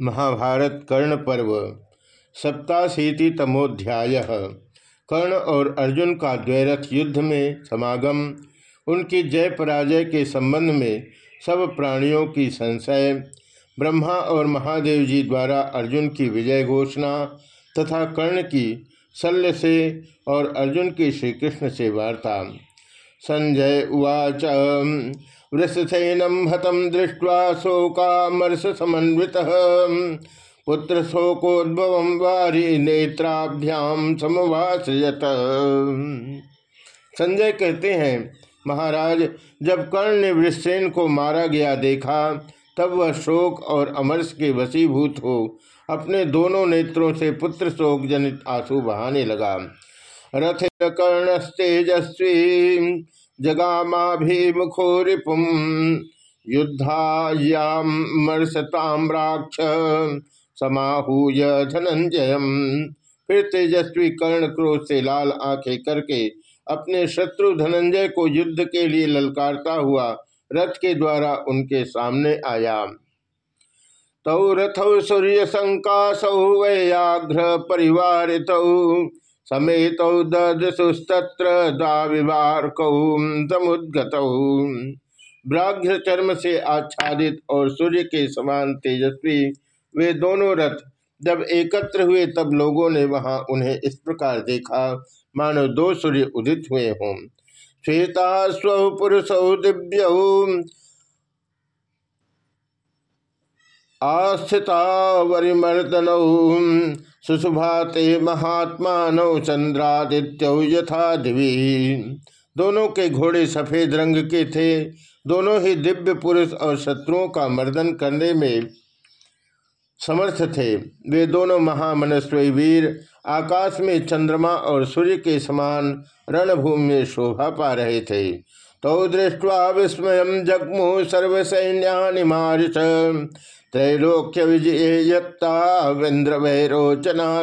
महाभारत कर्ण पर्व, सप्ताशीति तमोध्याय। कर्ण और अर्जुन का द्वैरथ युद्ध में समागम, उनकी जय पराजय के संबंध में सब प्राणियों की संशय, ब्रह्मा और महादेव जी द्वारा अर्जुन की विजय घोषणा तथा कर्ण की शल्य से और अर्जुन की श्री कृष्ण से वार्ता। संजय उवाच। वृषसेनम हतम दृष्ट्वा शोकामर्ष समन्वित पुत्र शोकोद्भव वारी नेत्राभ्याम समवासयत। संजय कहते हैं, महाराज, जब कर्ण ने वृषसेन को मारा गया देखा, तब वह शोक और अमरस के वसीभूत हो। अपने दोनों नेत्रों से पुत्र शोक जनित आँसू बहाने लगा। रथ कर्णस्तेजस्वी जगामाभिमुखो रिपुम युद्धायामर्षताम्राक्ष समाहूय धनंजय। फिर तेजस्वी कर्ण क्रोध से लाल आँखें करके अपने शत्रु धनंजय को युद्ध के लिए ललकारता हुआ रथ के द्वारा उनके सामने आया। तौ रथौ सूर्य संकाशौ वैयाघ्र परिवार समेत ददसुस्तत्र दाविवारकौ व्राघ्र चर्म से आच्छादित और सूर्य के समान तेजस्वी वे दोनों रथ जब एकत्र हुए तब लोगों ने वहाँ उन्हें इस प्रकार देखा, मानो दो सूर्य उदित हुए हों। श्वेता स्व पुरुषौ दिव्य। आस्थिता वरिमर्दनौ सुशुभाते महात्मा नौ चंद्रादित्य यथा दिवी। दोनों के घोड़े सफ़ेद रंग के थे। दोनों ही दिव्य पुरुष और शत्रुओं का मर्दन करने में समर्थ थे। वे दोनों महामनस्वी वीर, आकाश में चंद्रमा और सूर्य के समान रणभूमि में शोभा पा रहे थे। तो दृष्टवा विस्मय जगमु सर्वसैन्या मारिश त्रैलोक्य विजय वेन्द्र वैरोचना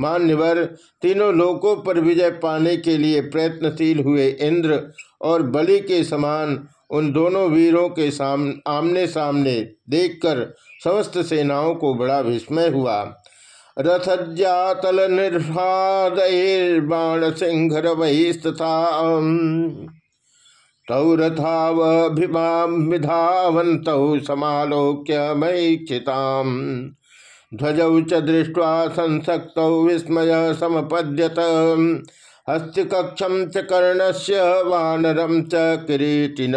मान्यवर, तीनों लोकों पर विजय पाने के लिए प्रयत्नशील हुए इंद्र और बलि के समान उन दोनों वीरों के साम आमने सामने देखकर समस्त सेनाओं को बड़ा विस्मय हुआ। रथज्जातल निर्हादर्बाण सिंह रवैस्तथा तौ रथावभिधावंत समालोक्य मैक्षिताम ध्वजौ च दृष्ट्वा संसक्त विस्मय समपद्यत। च कर्णस्य वानरम च किरीटिन।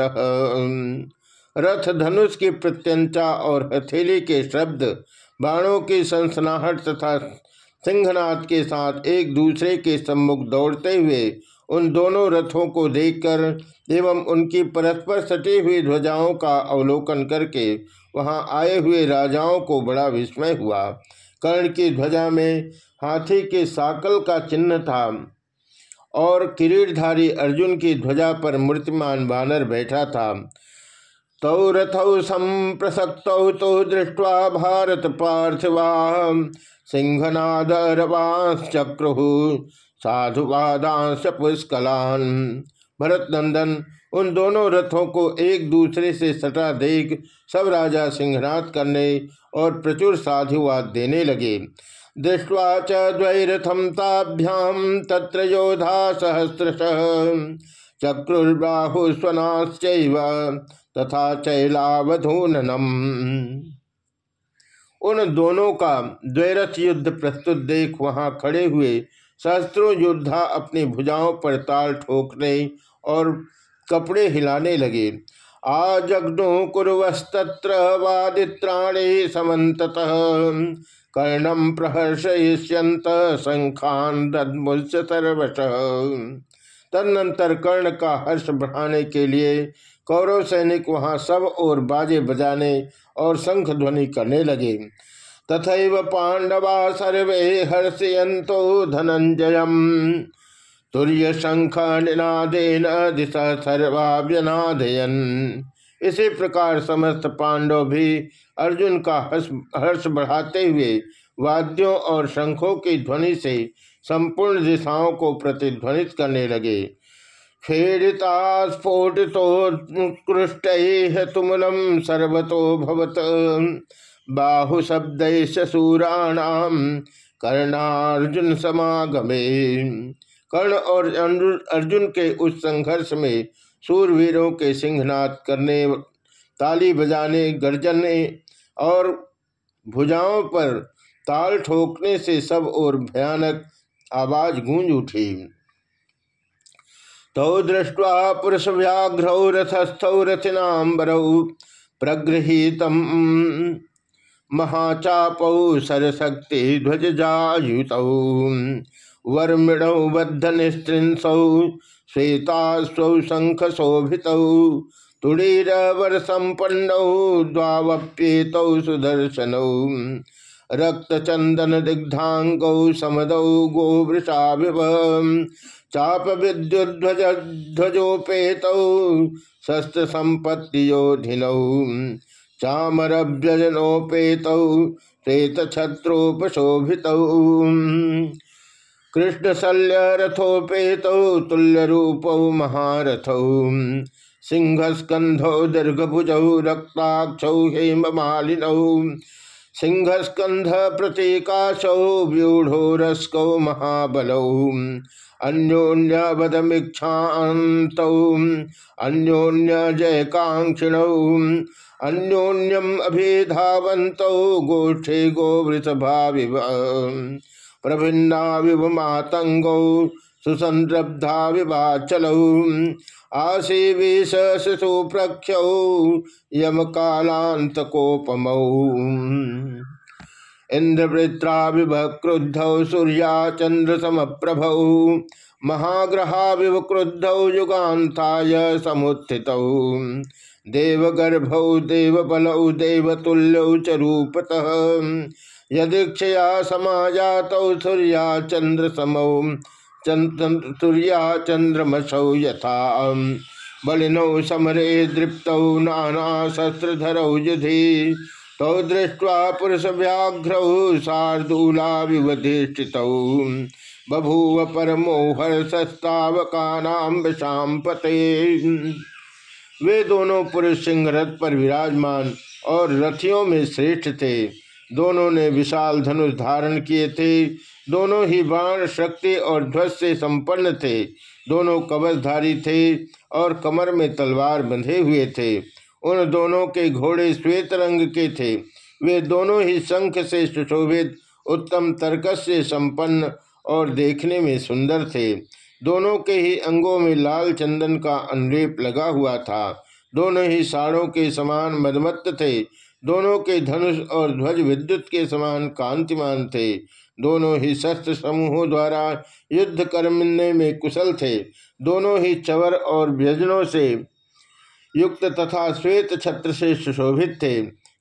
रथ धनुष की प्रत्यंचा और हथेली के शब्द, बाणों की संसनाहट तथा सिंहनाथ के साथ एक दूसरे के सम्मुख दौड़ते हुए उन दोनों रथों को देखकर एवं उनकी परस्पर सटी हुई ध्वजाओं का अवलोकन करके वहाँ आए हुए राजाओं को बड़ा विस्मय हुआ। कर्ण की ध्वजा में हाथी के साकल का चिन्ह था और किरीटधारी अर्जुन की ध्वजा पर मूर्तिमान बानर बैठा था। तौ रथौ संप्रसक्त तो दृष्टवा भारत पार्थिवा सिंहनाद सिंहनादरवांश्चक्रु साधुवादांश पुष्कलान। भरत नंदन उन दोनों रथों को एक दूसरे से सटा देख सब राजा सिंहनाथ करने और प्रचुर साधुवाद देने लगे। दृष्टवा च द्वैरथम ताभ्याम तत्र योधा सहस्रश। चक्रुर्बाहु स्वनाश्चैव तथा चैलावधूननम। उन दोनों का द्वैरथ युद्ध प्रस्तुत देख वहाँ खड़े हुए सहस्त्रों योद्धा अपनी भुजाओं पर ताल ठोकने और कपड़े हिलाने लगे। आजग्नो कुरवस्तत्र वादित्राणे समत कर्णम प्रहर्षयिष्यंत शंखान सर्वश। तदनंतर कर्ण का हर्ष बढ़ाने के लिए कौरव सैनिक वहाँ सब और बाजे बजाने और शंख ध्वनि करने लगे। तथा पांडवा सर्वे हर्षयंतो धनंजय तुर्य शंख निनादेन दिशा सर्वाभ्यनादयन इसी प्रकार समस्त पांडव भी अर्जुन का हर्ष हर्ष बढ़ाते हुए वाद्यों और शंखों की ध्वनि से संपूर्ण दिशाओं को प्रतिध्वनित करने लगे। खेड़िता स्फोटितोत्कृष्ट तुमलम सर्वतो भवत। बाहु शब्द सूराणाम कर्णार्जुन समागमे। कर्ण और अर्जुन के उस संघर्ष में सूरवीरों के सिंहनाथ करने, ताली बजाने, गर्जने और भुजाओं पर ताल ठोकने से सब और भयानक आवाज़ गूंज उठी। तौ दृष्ट्वा पुरुष व्याघ्रौ रथस्थौ रथिनाम्बरौ प्रगृहीत महाचापौ सरशक्ति ध्वज जायुत वर्मिणौ बद्ध निस्त्रिंसौ श्वेतास्वौ शंख शोभितौ तुड़ीरवर संपन्नौ द्वावप्येतौ सुदर्शनौ। रक्तचंदन दिग्धांगौ समदौ गोवृषाभिव। चाप विद्युध्वज ध्वजोपेतौ शस्त्र संपत्ति योधिनौ चामरभ्यजनोपेतौ श्वेत छत्रोपशोभितौ कृष्णशल्य रथोपेतौ तुल्य रूपौ महारथौ। सिंहस्कंधौ दीर्घभुजौ, रक्ताक्षौ हेममालिनौ। सिंहस्कंध प्रतीकाशौ व्यूढ़ो रस्कौ महाबलौ। अन्योन्यवदमीक्षात अन्योन्य जयकांक्षिण अन्योन्यम अभिधावंत गोष्ठे गोवृत भाविव प्रभिन्ना विव मातंगौ सुसंरब्धा विवाचलौ आशीवेश शिशु यम कालांत कोपमौ इंद्रवृत्रा विभक्रुद्धौ सूर्या चंद्र समप्रभौ महाग्रहा क्रुद्धौ युगान्ताय समुत्थितौ। देवगर्भौ देवबलौ देवतुल्यौ च रूपतः। यदीक्षया समाजातौ सूर्या चंद्र समौ सूर्या चंद्रमसौ यथा। बलिनौ समरे दृप्तौ नाना शस्त्रधरौ युधि। तौ दृष्ट्वा पुरुष व्याघ्रौ शार्दूला विवधिष्ठित। बभूव परमो हर्षस्तावकानाम विषाम पते वे दोनों पुरुष सिंह रथ पर विराजमान और रथियों में श्रेष्ठ थे। दोनों ने विशाल धनुष धारण किए थे। दोनों ही बाण शक्ति और ध्वज से संपन्न थे। दोनों कवचधारी थे और कमर में तलवार बंधे हुए थे। उन दोनों के घोड़े श्वेत रंग के थे। वे दोनों ही शंख से सुशोभित, उत्तम तर्कस से संपन्न और देखने में सुंदर थे। दोनों के ही अंगों में लाल चंदन का अनुलेप लगा हुआ था। दोनों ही साड़ों के समान मदमत्त थे। दोनों के धनुष और ध्वज विद्युत के समान कांतिमान थे। दोनों ही शस्त्र समूहों द्वारा युद्ध करने में कुशल थे। दोनों ही चवर और व्यजनों से युक्त तथा श्वेत छत्र से सुशोभित थे।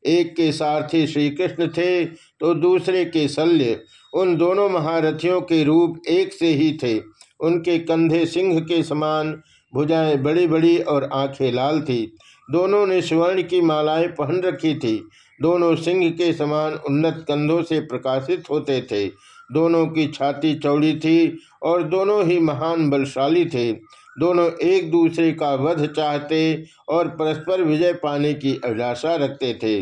एक के सारथी श्री कृष्ण थे तो दूसरे के शल्य। उन दोनों महारथियों के रूप एक से ही थे। उनके कंधे सिंह के समान भुजाएँ बड़ी बड़ी और आँखें लाल थी। दोनों ने स्वर्ण की मालाएँ पहन रखी थी। दोनों सिंह के समान उन्नत कंधों से प्रकाशित होते थे। दोनों की छाती चौड़ी थी और दोनों ही महान बलशाली थे। दोनों एक दूसरे का वध चाहते और परस्पर विजय पाने की अभिलाषा रखते थे।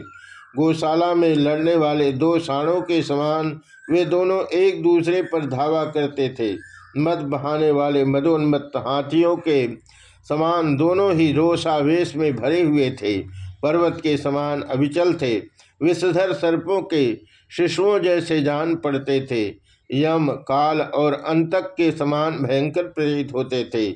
गौशाला में लड़ने वाले दो साणों के समान वे दोनों एक दूसरे पर धावा करते थे। मद बहाने वाले मदोन्मत्त हाथियों के समान दोनों ही रोषावेश में भरे हुए थे। पर्वत के समान अविचल थे। विषधर सर्पों के शिशुओं जैसे जान पड़ते थे। यम, काल और अंतक के समान भयंकर प्रेरित होते थे।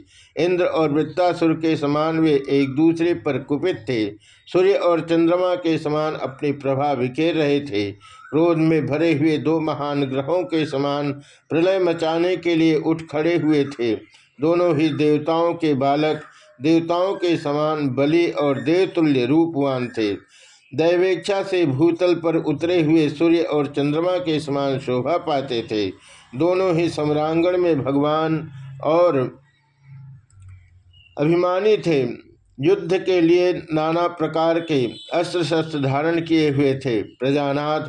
इंद्र और वृत्तासुर के समान वे एक दूसरे पर कुपित थे। सूर्य और चंद्रमा के समान अपनी प्रभा बिखेर रहे थे। क्रोध में भरे हुए दो महान ग्रहों के समान प्रलय मचाने के लिए उठ खड़े हुए थे। दोनों ही देवताओं के बालक, देवताओं के समान बलि और देवतुल्य रूपवान थे। दैवेक्षा से भूतल पर उतरे हुए सूर्य और चंद्रमा के समान शोभा पाते थे। दोनों ही सम्रांगण में भगवान और अभिमानी थे। युद्ध के लिए नाना प्रकार के अस्त्र शस्त्र धारण किए हुए थे। प्रजानाथ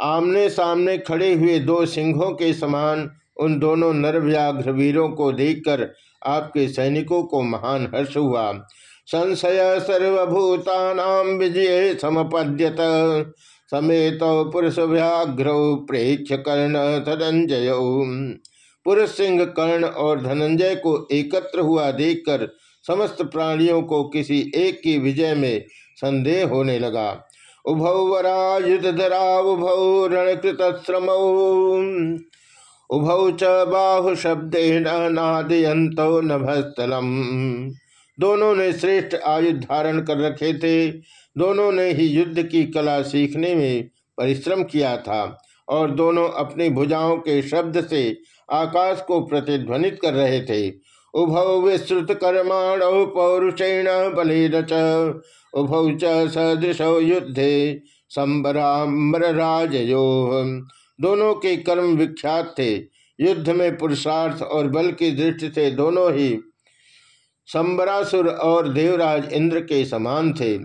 आमने सामने खड़े हुए दो सिंहों के समान उन दोनों नरव्याघ्र वीरों को देखकर आपके सैनिकों को महान हर्ष हुआ। संशय सर्वभूता विजय समपद्यत। समेत पुरुष व्याघ्र प्रेक्ष कर्ण धनंजय। पुरुष सिंह कर्ण और धनंजय को एकत्र हुआ देखकर समस्त प्राणियों को किसी एक की विजय में संदेह होने लगा। उभौ वरायुधरा उभौ रणकृत उभौ च बाहु शब्देन नादयंतो नभस्थलम दोनों ने श्रेष्ठ आयुध धारण कर रखे थे। दोनों ने ही युद्ध की कला सीखने में परिश्रम किया था और दोनों अपनी भुजाओं के शब्द से आकाश को प्रतिध्वनित कर रहे थे। उभौ विस्तृत कर्माण पौरुषेण बलेन च। उभौ च सदृशौ युद्धे संबरामराजयो दोनों के कर्म विख्यात थे। युद्ध में पुरुषार्थ और बल की दृष्टि से दोनों ही संबरासुर और देवराज इंद्र के समान थे।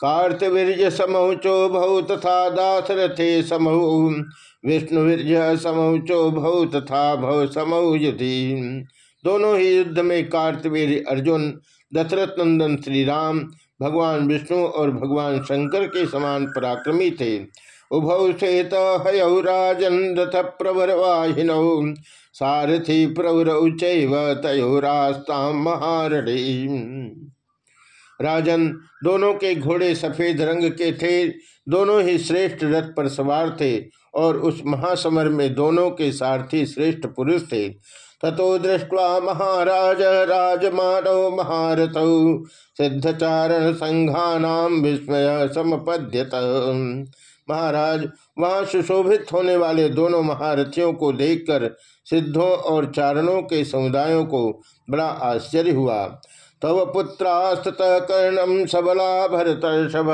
कार्तवीर्य समौचो भौ तथा दासरथे समहु। विष्णुवीर्य समौचो भौ तथा भव समौ युधि। दोनों ही युद्ध में कार्तवीर अर्जुन, दशरथ नंदन श्री राम भगवान विष्णु और भगवान शंकर के समान पराक्रमी थे। उभौ श्वेत हयौ राजन रथ प्रवर वाहिनौ। सारथी प्रवर उचैव तयोरास्ता महारणी राजन दोनों के घोड़े सफ़ेद रंग के थे। दोनों ही श्रेष्ठ रथ पर सवार थे और उस महासमर में दोनों के सारथी श्रेष्ठ पुरुष थे। ततो दृष्ट्वा महाराज, राजमानव महारथ सिद्धचारण संघानाम विस्मय समपद्यत। महाराज, वहाँ सुशोभित होने वाले दोनों महारथियों को देखकर सिद्धों और चारणों के समुदायों को बड़ा आश्चर्य हुआ। तव पुत्रास्त कर्णम सबला भरतर्षभ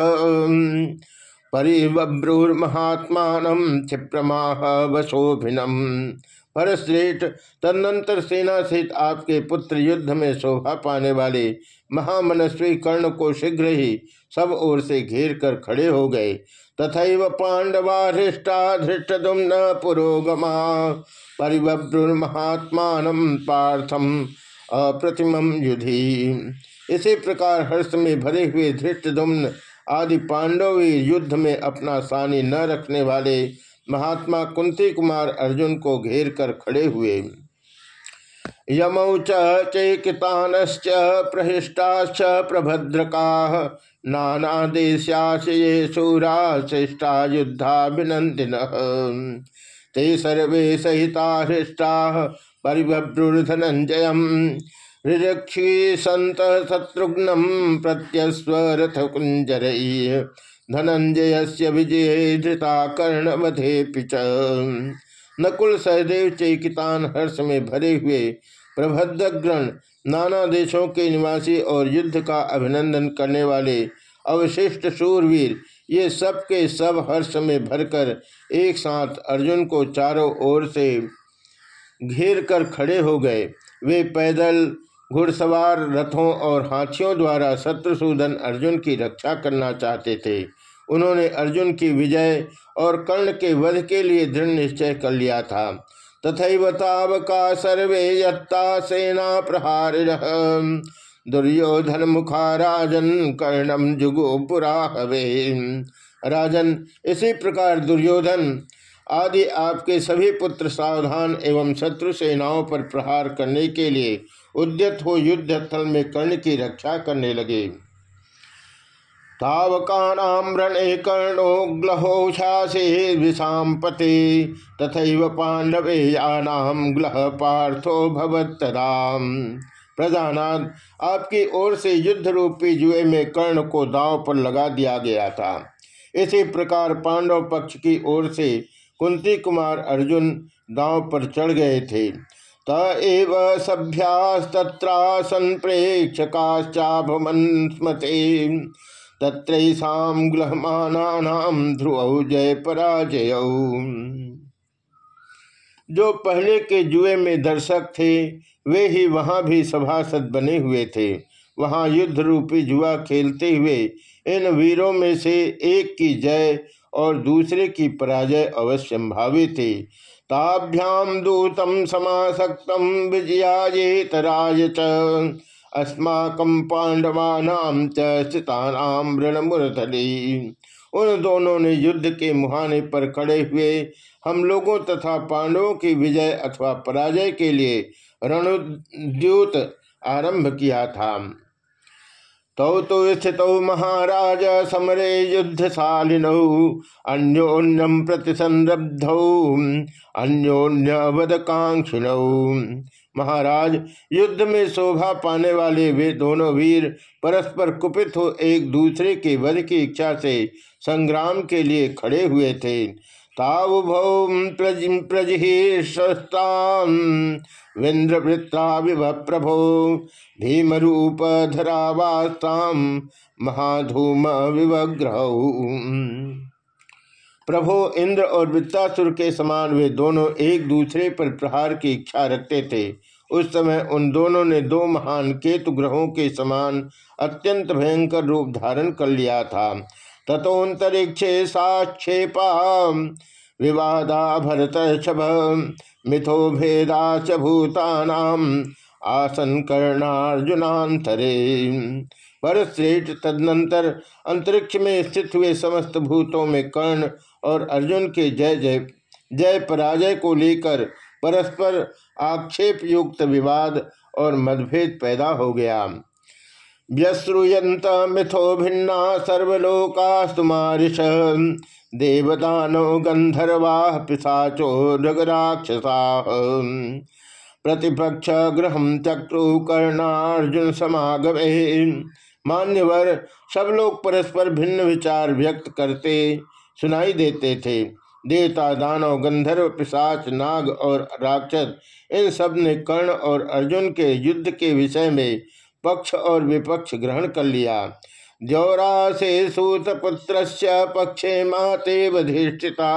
परिव्रूर्महात्मा क्षिप्रमाह वशोभिनम परश्रेष्ठ, तदनंतर सेना सहित आपके पुत्र युद्ध में शोभा पाने वाले महामनस्वी कर्ण को शीघ्र ही सब ओर से घेर कर खड़े हो गए। तथा पांडवा हृष्टा धृष्टुम्न पुरोगमा परिव्रुर्महात्मान पार्थम अप्रतिम युधि। इसी प्रकार हर्ष में भरे हुए धृष्टुम्न आदि पांडव युद्ध में अपना सानी न रखने वाले महात्मा कुंती कुमार अर्जुन को घेर कर खड़े हुए। यमौ चैकितानश्च प्रहिष्टाश्च प्रभद्रका। नाना देशाशये शूरा श्रेष्ठा युद्धाभिनंदिन ते सर्वे सहिता हृष्टा परिभ्रुर्धनंजय ऋक्षी संत शत्रुघ्नम प्रत्यस्वरथ कुंजर धनंजय से विजय धृता कर्णवधे पिच नकुल सहदेव चैकितान हर्ष में भरे हुए प्रभद्रग्रण नाना देशों के निवासी और युद्ध का अभिनंदन करने वाले अवशिष्ट शूरवीर, ये सब के सब हर्ष में भरकर एक साथ अर्जुन को चारों ओर से घेर कर खड़े हो गए। वे पैदल घुड़सवार रथों और हाथियों द्वारा शत्रुसूदन अर्जुन की रक्षा करना चाहते थे। उन्होंने अर्जुन की विजय और कर्ण के वध के लिए दृढ़ निश्चय कर लिया था। तथा का सर्वे यत्ता सेना प्रहार दुर्योधन मुखा राजन कर्णम जुगो पुरा हवे। राजन, इसी प्रकार दुर्योधन आदि आपके सभी पुत्र सावधान एवं शत्रु सेनाओं पर प्रहार करने के लिए उद्यत हो युद्ध स्थल में कर्ण की रक्षा करने लगे। तावकानाम रणे कर्णो विषापते तथा पांडवे यानाम ग्लह पार्थो भवतराम प्रजानाथ आपकी ओर से युद्ध रूपी जुए में कर्ण को दाव पर लगा दिया गया था। इसी प्रकार पांडव पक्ष की ओर से कुंती कुमार अर्जुन दाव पर चढ़ गए थे। त एव स्मते तत्रैसाम ग्लहमानाम ध्रुव जय पराजय जो पहले के जुए में दर्शक थे, वे ही वहाँ भी सभासद बने हुए थे। वहाँ युद्ध रूपी जुआ खेलते हुए इन वीरों में से एक की जय और दूसरे की पराजय अवश्य थे। ताभ्याम दूतम समासक्तम विजयाजेतराय च। अस्माकम पांडवानाम चितानाम ऋणमुरथली उन दोनों ने युद्ध के मुहाने पर खड़े हुए हम लोगों तथा पांडवों की विजय अथवा पराजय के लिए रणुद्यूत आरंभ किया था। तौ तो स्थित महाराज समरे युद्धशालिनौ अन्योन्यम प्रतिसंरब्धौ अन्योन्यवदकांक्षिणौ महाराज, युद्ध में शोभा पाने वाले वे दोनों वीर परस्पर कुपित हो एक दूसरे के वध की इच्छा से संग्राम के लिए खड़े हुए थे। तावुभौ विंद्रवृत्ता विभ प्रभो भीमरूप धरावास्ताम महाधूम विवग्रह प्रभो, इंद्र और वृत्तासुर के समान वे दोनों एक दूसरे पर प्रहार की इच्छा रखते थे। उस समय उन दोनों ने दो महान केतु ग्रहों के समान अत्यंत भयंकर रूप धारण कर लिया था। तथोन्तरिक्षे साक्षेपा। विवादा भरत शभ मिथो भेदा च भूतानाम आसन कर्णार्जुनांतरे पर श्रेष्ठ तदनंतर अंतरिक्ष में स्थित हुए समस्त भूतों में कर्ण और अर्जुन के जय जय जय पराजय को लेकर परस्पर आक्षेप युक्त विवाद और मतभेद पैदा हो गया। व्यश्रुयंत मिथो भिन्ना सर्वलोकास्तुमारिश देवदानो गंधर्वा पिशाचो रगराक्षसा प्रतिपक्ष ग्रह चक्रु कर्णार्जुन समागमे। मान्यवर सब लोग परस्पर भिन्न विचार व्यक्त करते, सुनाई देते थे। देवता, दानव गंधर्व पिशाच, नाग और राक्षस, इन सबने कर्ण और अर्जुन के युद्ध के विषय में पक्ष और विपक्ष ग्रहण कर लिया। जौरा से सूत पुत्र पक्षे माते वधिष्ठिता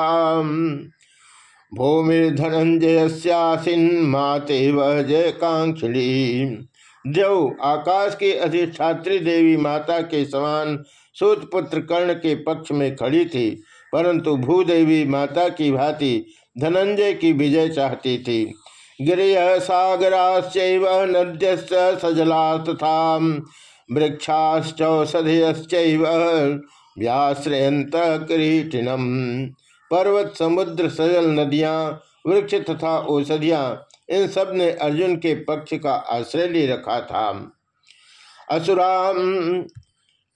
धनंजय माते वह जय कांक्षिणी आकाश की अधिष्ठात्री देवी माता के समान सूत पुत्र कर्ण के पक्ष में खड़ी थी, परंतु भूदेवी माता की भांति धनंजय की विजय चाहती थी। गिरिय सागराश्च नद्य सजला तथा वृक्षाश्चौषधयश्च व्याश्रयंत किरीटिनम पर्वत समुद्र सजल नदियाँ वृक्ष तथा औषधियाँ, इन सबने अर्जुन के पक्ष का आश्रय ले रखा था। असुरा,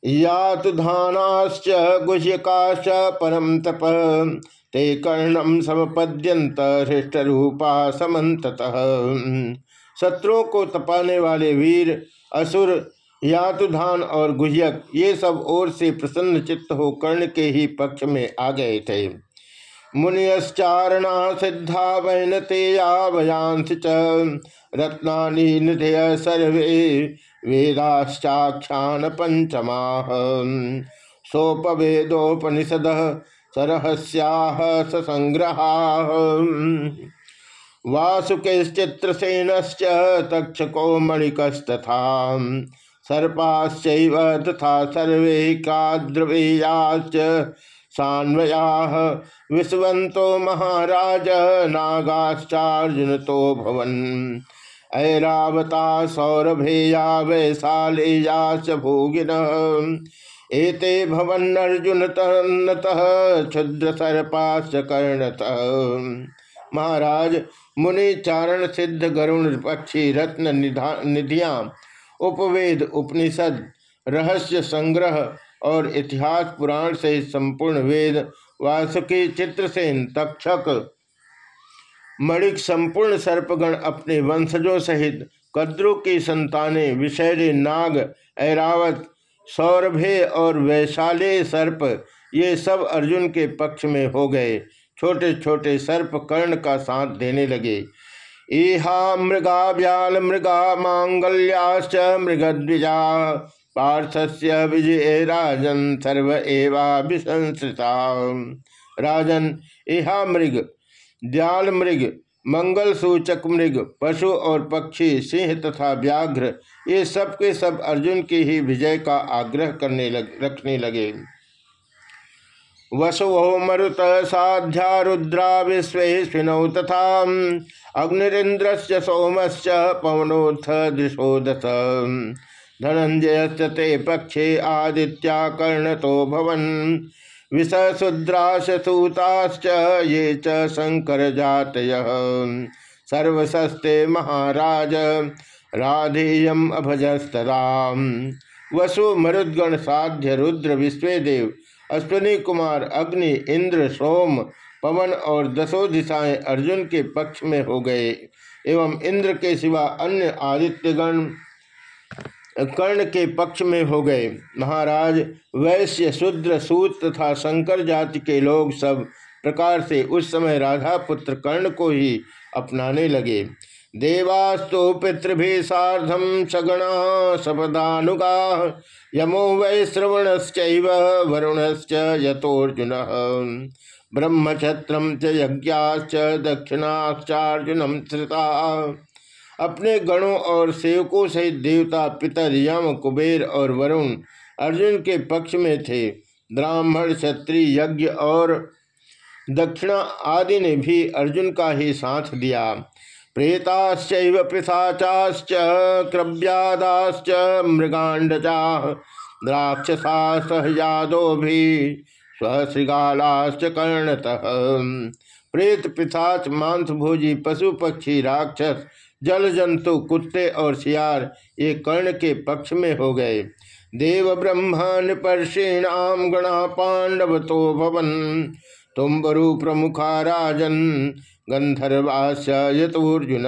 यातुधानाश्च, गुह्यकाश्च परम तप ते कर्णम समपद्यंत हृष्ट रूपा समत शत्रुओं को तपाने वाले वीर, असुर, यातुधान और गुह्यक, ये सब ओर से प्रसन्न चित्त हो कर्ण के ही पक्ष में आ गए थे। मुनियश्चारणा सिद्धा वैनते यावयांश च। रत्ना निधय सर्वे वेदाश्चाख्यान पंचमा सोपवेदोपनिषद सरहस्याह ससंग्रहा। वासुकश्चित्रसेनश्च तक्षको मणिकस्तथा सर्पाश्चैव तथा सर्वे काद्रवेयाश्च सान्वयाः। विश्वन्तो महाराज नागाश्चार्जुन तो भवन। ऐरावता सौरभेया वैशालेया च भोगिन। एते भवन्नर्जुन तन्नतः क्षुद्र सर्पाश्च कर्णत महाराज, मुनि चारण सिद्ध गरुण पक्षी रत्न निधियाँ, उपवेद, उपनिषद, रहस्य संग्रह और इतिहास पुराण से संपूर्ण वेद, वासुकी, चित्रसेन, तक्षक, मणिक संपूर्ण सर्पगण अपने वंशजों सहित कद्रु की संतानें, विषैले नाग, ऐरावत सौरभे और वैशाले सर्प, ये सब अर्जुन के पक्ष में हो गए। छोटे छोटे सर्प कर्ण का साथ देने लगे। इहा मृगा व्याल, मृगा मांगल्याश्च मृगद्विजा, पार्थस्य विजय राजन सर्व एवा विसंसृता। राजन, इहा मृग द्याल मृग मंगल सूचक मृग पशु और पक्षी सिंह तथा व्याघ्र ये सब के सब अर्जुन की ही विजय का आग्रह करने लग, रखने लगे। वसुवो मरुत साध्या रुद्रा विश्वेश्विनौ तथा अग्निरींद्र सोमश्च पवनोत्थ दृशो दश धनंजय ते पक्षे आदित्या कर्ण विषशूद्राशूताश्च ये च शंकर जात सर्वसस्ते महाराज, राधेयम अभजस्तरा वसु मरुद्गण साध्य रुद्र विश्वेदेव, अश्विनी कुमार, अग्नि, इंद्र, सोम, पवन और दसों दिशाएँ अर्जुन के पक्ष में हो गए। एवं इंद्र के सिवा अन्य आदित्यगण कर्ण के पक्ष में हो गए। महाराज, वैश्य शूद्र सूत तथा शंकर जाति के लोग सब प्रकार से उस समय राधा पुत्र कर्ण को ही अपनाने लगे। देवास्तु पितृभि साधम सगणा सपदानुगा यमो वै श्रवणश्च वरुणश्च यथोर्जुन ब्रह्मक्षत्रम च यज्ञाश्च दक्षिणाश्चार्जुनम श्रुता अपने गणों और सेवकों सहित देवता पितर यम कुबेर और वरुण अर्जुन के पक्ष में थे। ब्राह्मण, क्षत्रिय, यज्ञ और दक्षिणा आदि ने भी अर्जुन का ही साथ दिया। प्रेताश्च पिशाचाश्च, क्रव्यादाश्च मृगांडजा द्राक्षसा सहयादो भी, स्वश्रृगालाश्च कर्णतः। प्रेत, पिशाच मांस भोजी पशु पक्षी, राक्षस जल जंतु कुत्ते और सियार ये कर्ण के पक्ष में हो गए। देव ब्रह्मण परषीणाम गणा पांडव तो भवन। तुम बरु प्रमुखा राजन गंधर्वास यतुर्जुन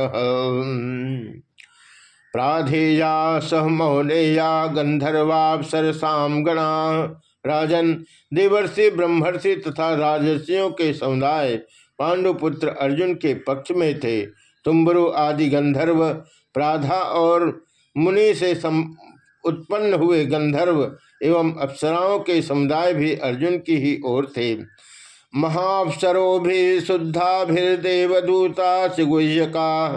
प्राधेया सह मौनेया गंधर्वापसरसाम गणा राजन। देवर्षि, ब्रह्मर्षि तथा राजर्षियों के समुदाय पांडुपुत्र अर्जुन के पक्ष में थे। तुम्बरु आदि गंधर्व, प्राधा और मुनि से सम उत्पन्न हुए गंधर्व एवं अप्सराओं के समुदाय भी अर्जुन की ही ओर थे। महाअप्सरो भी शुद्धाभिर्देवदूता सिगुह्यका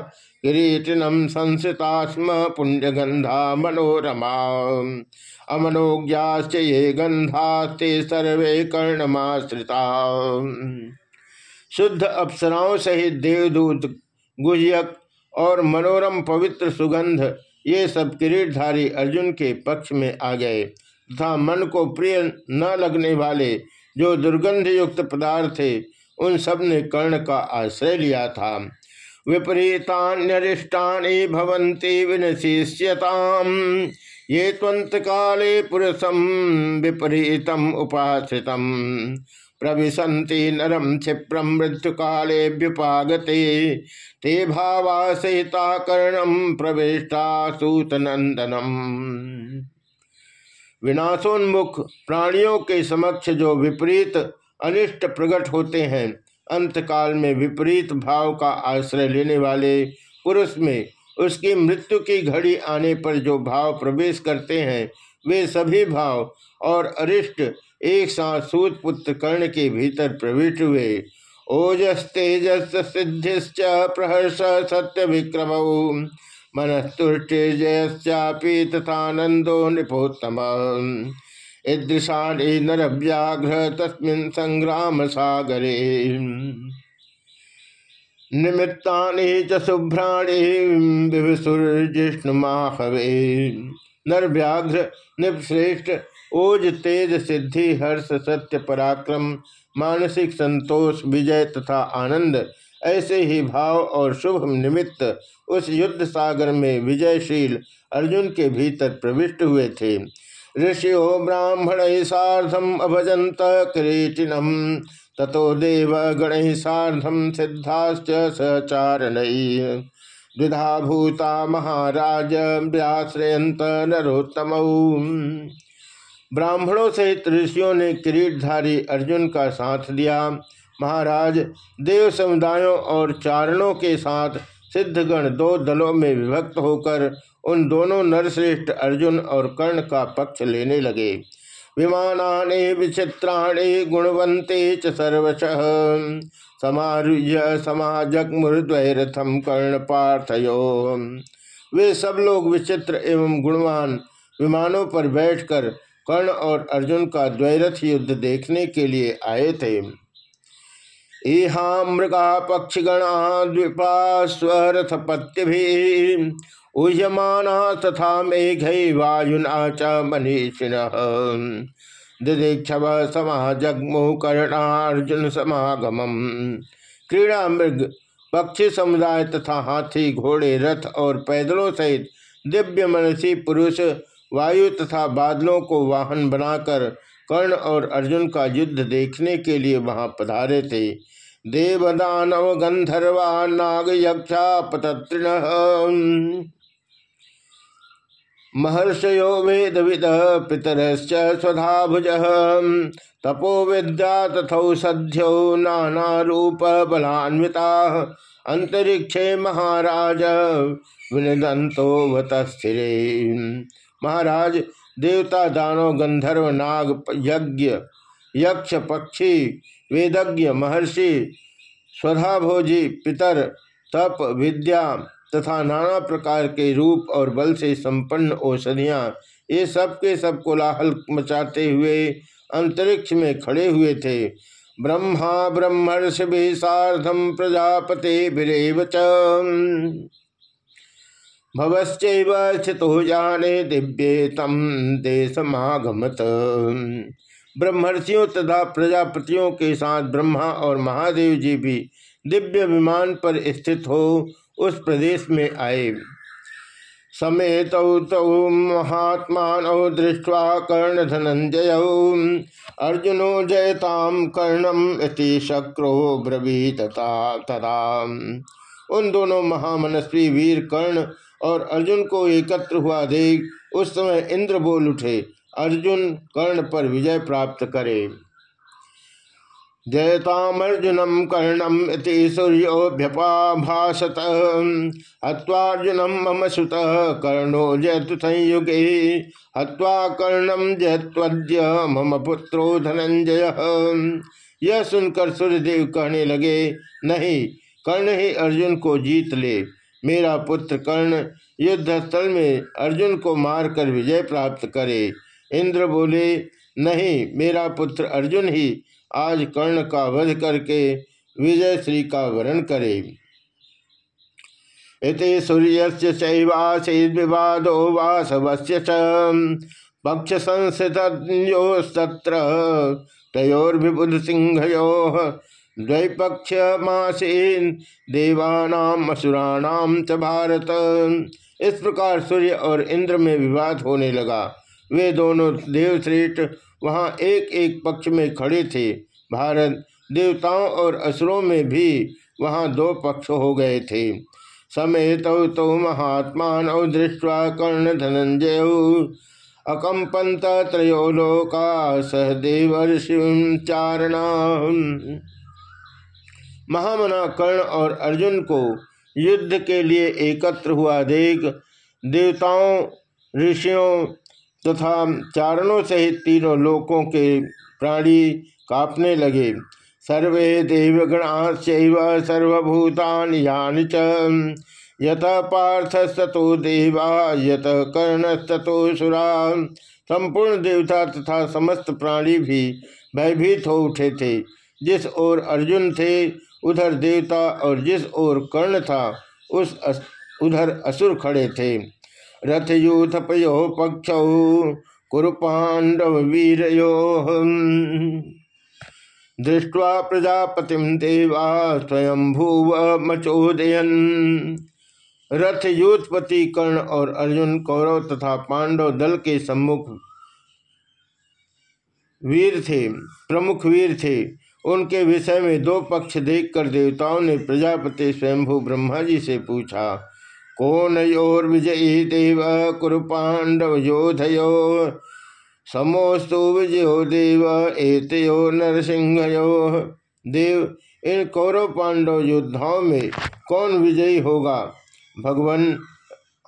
किरीटिनम संसितास्म पुण्यगंधा मनोरमा। अमनोज्ञाश्च ये गंधास्ते सर्वे कर्णमाश्रिता शुद्ध अप्सराओं सहित देवदूत गुह्यक और मनोरम पवित्र सुगंध, ये सब किरीटधारी अर्जुन के पक्ष में आ गए। तथा मन को प्रिय न लगने वाले जो दुर्गंध युक्त पदार्थ थे, उन सबने कर्ण का आश्रय लिया था। विपरीतान्यरिष्टानि भवन्ति विनशिष्यताम, ये त्वंत काले पुरुषम विपरीतम उपाश्रितम। प्रविशंति नरम क्षिप्रम मृत्यु काले व्युपागते ते भावा सहिता कर्णम प्रविष्टा सूतनंदनम विनाशोन्मुख प्राणियों के समक्ष जो विपरीत अनिष्ट प्रकट होते हैं, अंतकाल में विपरीत भाव का आश्रय लेने वाले पुरुष में उसकी मृत्यु की घड़ी आने पर जो भाव प्रवेश करते हैं, वे सभी भाव और अरिष्ट एक साथ सूत पुत्र कर्ण के भीतर प्रविष्ट हुए। ओजस तेजस सिद्धिश्च प्रहर्ष सत्य विक्रम मनस्तुष्टि जयश्चापी तथानंदो नृपोत्तम। ईदृशाणी नर व्याघ्र तस्मिन् संग्राम सागरे निमित्ता च शुभ्राणी नर व्याघ्र निपश्रेष्ठ ओज तेज सिद्धि, हर्ष सत्य, पराक्रम, मानसिक संतोष, विजय तथा आनंद। ऐसे ही भाव और शुभ निमित्त उस युद्ध सागर में विजयशील अर्जुन के भीतर प्रविष्ट हुए थे। ऋषियो ब्राह्मण साधम अभजंत किरीटिनम, ततो देव गण साधम सिद्धाश्च सचारण द्विधा भूता महाराज व्याश्रयंत नरोत्तम। ब्राह्मणों सहित ऋषियों ने किरीटधारी अर्जुन का साथ दिया। महाराज, देव समुदायों और चारणों के साथ सिद्धगण दो दलों में विभक्त होकर उन दोनों नरश्रेष्ठ अर्जुन और कर्ण का पक्ष लेने लगे। विमानानि विचित्राणे गुणवंते च सर्वश। समारुह्य समाजगमुर्द्वैरथम कर्ण पार्थयो। वे सब लोग विचित्र एवं गुणवान विमानों पर बैठकर कर्ण और अर्जुन का द्वैरथ युद्ध देखने के लिए आए थे। इहा मृगा पक्षिगणा द्विपा स्वरथ पत्य उह्यमाना तथा मेघ वायुना च मनीषिण। दिदीक्षव समाजग्मु कर्णार्जुन समागम क्रीड़ा मृग, पक्षी समुदाय तथा हाथी, घोड़े, रथ और पैदलों सहित दिव्य मनसी पुरुष वायु तथा बादलों को वाहन बनाकर कर्ण और अर्जुन का युद्ध देखने के लिए वहाँ पधारे थे। देवदानव गंधर्वा नाग यक्षा पतृण महर्षयो वेद विद पितरश्च स्वधा भुज तपो विद्या रूप बलान्विता। अंतरिक्षे महाराज विनदंतो स्थिरे। महाराज, देवता दानव गंधर्व नाग यज्ञ, यक्ष पक्षी, वेदज्ञ महर्षि, स्वधाभोजी, पितर, तप, विद्या तथा नाना प्रकार के रूप और बल से संपन्न औषधियाँ, ये सब के सब कोलाहल मचाते हुए अंतरिक्ष में खड़े हुए थे। ब्रह्मा ब्रह्मर्ष भी साधम प्रजापते भिरेव भवश्चैव स्थितो जाने दिव्ये तम देशमागमत। ब्रह्मर्षियों तथा प्रजापतियों के साथ ब्रह्मा और महादेव जी भी दिव्य विमान पर स्थित हो उस प्रदेश में आए। समेत तौ महात्मा दृष्टवा कर्ण धनंजय अर्जुनो जयताम कर्णम इति शक्रो ब्रवीत तथा उन दोनों महामनस्वी वीर कर्ण और अर्जुन को एकत्र हुआ देख, उस समय इंद्र बोल उठे, अर्जुन, कर्ण पर विजय प्राप्त करे। जयतामर्जुनम कर्णम इति सूर्योभ्यपाभाषत हत्वार्जुनम मम सुत कर्णो जयतु संयुगे। हत्वा कर्णम जयत्वद्य मम पुत्रो धनंजय। यह सुनकर सूर्यदेव कहने लगे, नहीं, कर्ण ही अर्जुन को जीत ले। मेरा पुत्र कर्ण युद्ध स्थल में अर्जुन को मारकर विजय प्राप्त करे। इंद्र बोले, नहीं, मेरा पुत्र अर्जुन ही आज कर्ण का वध करके विजय श्री का वरण करे। इति सूर्य से विवादो वासवस्य पक्ष संस्थितोस्तत्र तयोर्भिबुध सिंहयो द्वैपक्षमासीन देवानाम असुराणाम च भारत। इस प्रकार सूर्य और इंद्र में विवाद होने लगा। वे दोनों देवश्रेष्ठ वहाँ एक एक पक्ष में खड़े थे। भारत देवताओं और असुरों में भी वहाँ दो पक्ष हो गए थे। समय तो, तो महात्मान दृष्टवा कर्ण धनंजय अकंपंत त्रयो लोका सहदेव चारणा महामना कर्ण और अर्जुन को युद्ध के लिए एकत्र हुआ देख देवताओं, ऋषियों तथा चारणों सहित तीनों लोकों के प्राणी कापने लगे। सर्वे देवगणाश्चैव सर्वभूतानि यानि च। यत पार्थ सतो देवा, यत कर्ण सतो सुरा। संपूर्ण देवता तथा समस्त प्राणी भी भयभीत हो उठे थे। जिस ओर अर्जुन थे उधर देवता और जिस ओर कर्ण था उस अस, उधर असुर खड़े थे। रथ यूथपयो पक्ष कुरु पांडव वीरयो दृष्टवा प्रजापति देवा स्वयं भूव मचोदयन। रथ यूथपति कर्ण और अर्जुन कौरव तथा पांडव दल के सम्मुख वीर थे प्रमुख वीर थे। उनके विषय में दो पक्ष देखकर देवताओं ने प्रजापति स्वयंभू ब्रह्मा जी से पूछा, कौन योर विजयी देव? कुरु पांडव योधयो, समोस्तु विजयो देव, एतयो नरसिंहयो। देव, इन कौरव पांडव योद्धाओं में कौन विजयी होगा? भगवान,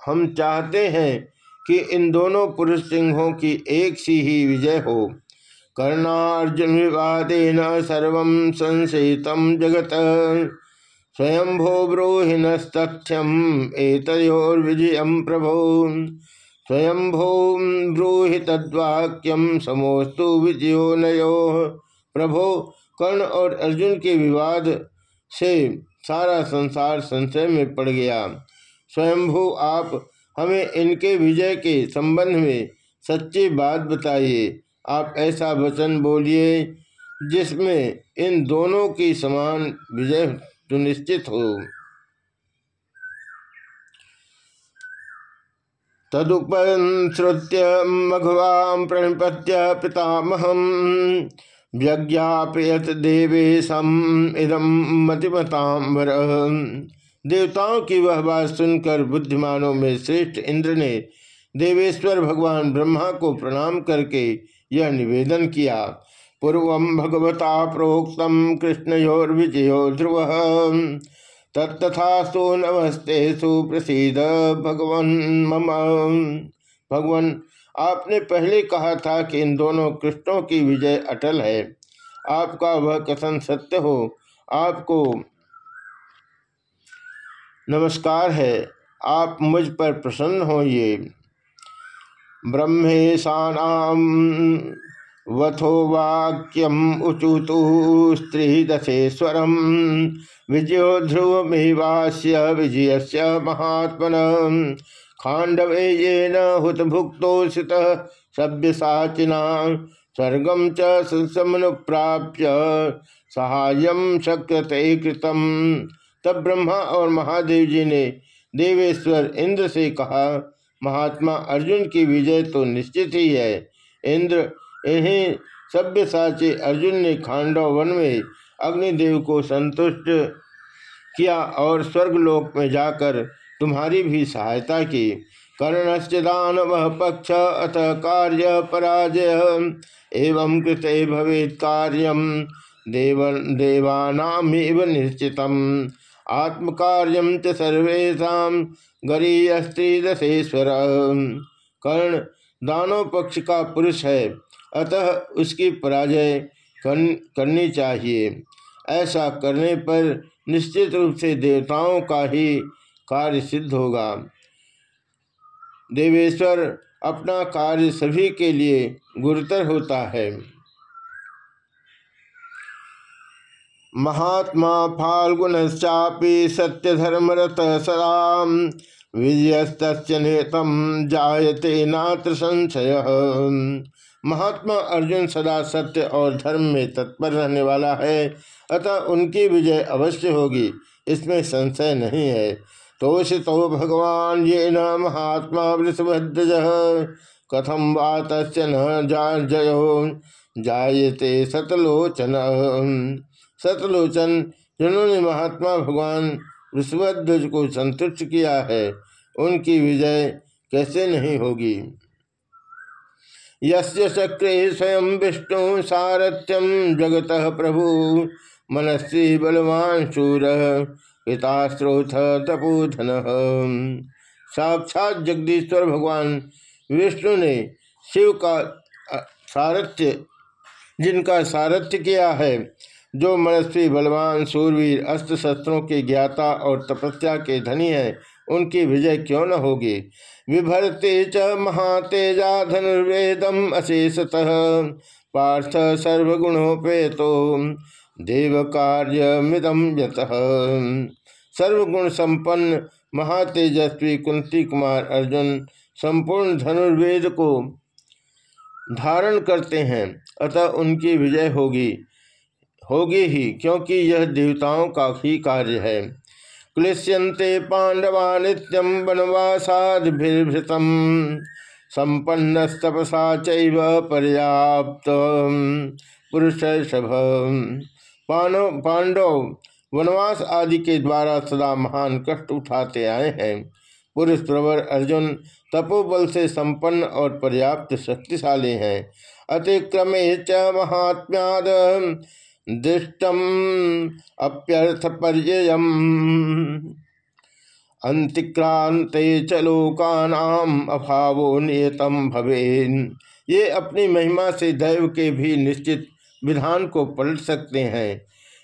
हम चाहते हैं कि इन दोनों पुरुष सिंहों की एक सी ही विजय हो। कर्णार्जुन विवादेन सर्व संशयित जगत। स्वयं भो ब्रोहिणस्तथ्यम एतोर्विजय प्रभो। स्वयंभो ब्रूहि तद्वाक्यम समोस्तु विजयो नो प्रभो। कर्ण और अर्जुन के विवाद से सारा संसार संशय में पड़ गया। स्वयंभू, आप हमें इनके विजय के संबंध में सच्ची बात बताइए। आप ऐसा वचन बोलिए, जिसमें इन दोनों की समान विजय सुनिश्चित हो। तदुपश्रुत्य मघवाम प्रणिपत्य पितामहम व्यज्ञापयत देवेशम इदम मतिमतांबर देवताओं की वह बात सुनकर बुद्धिमानों में श्रेष्ठ इंद्र ने देवेश्वर भगवान ब्रह्मा को प्रणाम करके यह निवेदन किया। पूर्व भगवता प्रोक्त कृष्णयोर्विजयो ध्रुव। तत्था सो नमस्ते सुप्रसिद भगवन मम। भगवान, आपने पहले कहा था कि इन दोनों कृष्णों की विजय अटल है। आपका वह कथन सत्य हो। आपको नमस्कार है। आप मुझ पर प्रसन्न होइए। ब्रह्मेशानाम वथो वाक्यम उचुतु स्त्री दशेश्वरम विजयो ध्रुवमेवास्य विजय से महात्मन। खांडवे ये न हुत भुक्तोषित सभ्य साचिना स्वर्गम सहाय शक्यते कृतम। तब ब्रह्मा और महादेव जी ने, देवेश्वर, इंद्र से कहा महात्मा अर्जुन की विजय तो निश्चित ही है। इंद्र, इन्हीं सभ्य साचे अर्जुन ने खांडव वन में अग्निदेव को संतुष्ट किया और स्वर्गलोक में जाकर तुम्हारी भी सहायता की। कर्णश्च वह पक्ष अथ कार्य पराजय, एवं कृत भवे कार्यम देव देवानामेव निश्चितम। आत्मकार्यम च सर्वेशा गरीयस्त्रीदशेश्वर कर्ण दानव पक्ष का पुरुष है, अतः उसकी पराजय करनी चाहिए। ऐसा करने पर निश्चित रूप से देवताओं का ही कार्य सिद्ध होगा। देवेश्वर अपना कार्य सभी के लिए गुरुतर होता है। महात्मा फाल्गुनश्चापि सत्यधर्मरत सदा विजयस्त नेतम जायते नात्र संशय। महात्मा अर्जुन सदा सत्य और धर्म में तत्पर रहने वाला है। अतः उनकी विजय अवश्य होगी। इसमें संशय नहीं है। तोषितो भगवान ये न महात्मा वृषभद्रज कथम बात न जयो जायते सतलोचन। सतलोचन, जिन्होंने महात्मा भगवान विश्वध्वज को संतुष्ट किया है, उनकी विजय कैसे नहीं होगी? यस्य चक्रे स्वयं विष्णु सारथ्यम जगत प्रभु, मनस्वी बलवान शूर हितास्त्रोथ तपोधन। साक्षात जगदीश्वर भगवान विष्णु ने शिव का सारथ्य, जिनका सारथ्य किया है जो मनस्वी, बलवान सूरवीर अस्त्र शस्त्रों के ज्ञाता और तपस्या के धनी है, उनकी विजय क्यों न होगी? विभरते च महातेजा धनुर्वेदम अशेषतः। पार्थ सर्वगुणोपेतो। देव कार्य मिदम यत। सर्वगुण संपन्न महातेजस्वी कुंती कुमार अर्जुन संपूर्ण धनुर्वेद को धारण करते हैं, अतः उनकी विजय होगी। होगी ही, क्योंकि यह देवताओं का ही कार्य है। क्लिश्यंते पांडवा नित्यम वनवासादिभृतम संपन्न तपसा चैव पर्याप्त पुरुष पांडव वनवास आदि के द्वारा सदा महान कष्ट उठाते आए हैं। पुरुष प्रवर अर्जुन तपोबल से संपन्न और पर्याप्त शक्तिशाली हैं। अतिक्रमे च महात्म्याद दृष्टम अंतिक्रांते चलोकानाम अभावो नियतम भवे ये अपनी महिमा से दैव के भी निश्चित विधान को पलट सकते हैं।